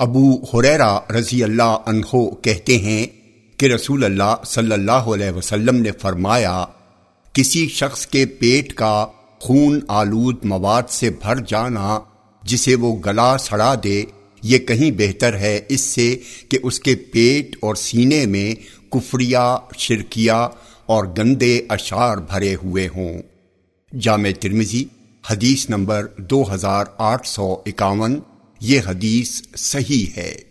ابو حریرا رضی اللہ عنہ کہتے ہیں کہ رسول اللہ صلی اللہ علیہ وسلم نے فرمایا، کسی شخص کے پیٹ کا خون آلود مواد سے بھر جانا، جسے وہ گلا سڑا دے، یہ کہیں بہتر ہے اس سے کہ اس کے پیٹ اور سینے میں کفریا شرکیا اور گندے اشعار بھرے ہوئے ہوں۔ جامع ترمزی حدیث نمبر دو ہزار آٹھ سو اکاون۔ یہ حدیث صحیح ہے۔